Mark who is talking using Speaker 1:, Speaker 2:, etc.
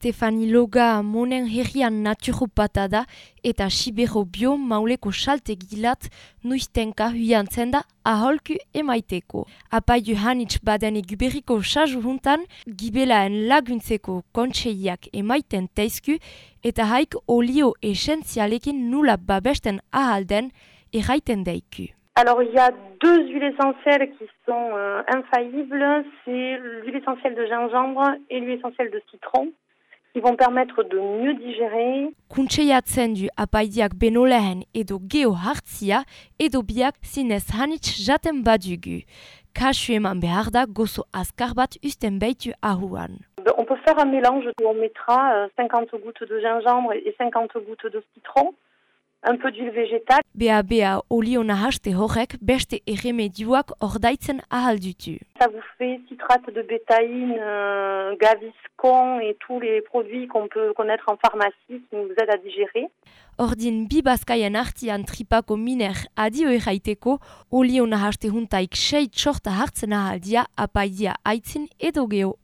Speaker 1: Stefani Loga monen herrian naturopata da eta Sibero bio mauleko salte gilat nuiztenka huiantzen da aholku emaiteko. Apaidu hanitz baden eguberiko sasu juntan, gibelaen laguntzeko kontseiak emaiten teizku eta haik olio esentzialekin nula babesten ahalden erraiten deiku.
Speaker 2: Alors il y a deux huiles essentielles qui sont euh, infaillibles, c'est l'huile essentielle de gingembre et l'huile essentielle de citron. Qui vont permettre de mieux digérer.
Speaker 1: Kuntseiatzen du apaidiak benolehen edo geo hartzia edo biak zinez hanitz jaten badugu. Kasu eman behar da gozo azkar bat usten beitu ahuan.
Speaker 2: On peut faire un mélange où on mettra 50 euh, gouttes de gingembre et 50 gouttes de citron un peu d'huile végétale.
Speaker 1: Bea bea olio nahaste horrek beste erremedioak ordaitzen ahal dutu.
Speaker 2: Ça vous fait citrate de bétaïne, euh, gaviscon et tous les produits qu'on peut connaître en pharmacie qui nous aident à digérer.
Speaker 1: Ordin bi bazkaien artian tripako miner adio erraiteko, olio nahaste juntaik sei txorta hartzen ahaldia apaidia aitzin edo geho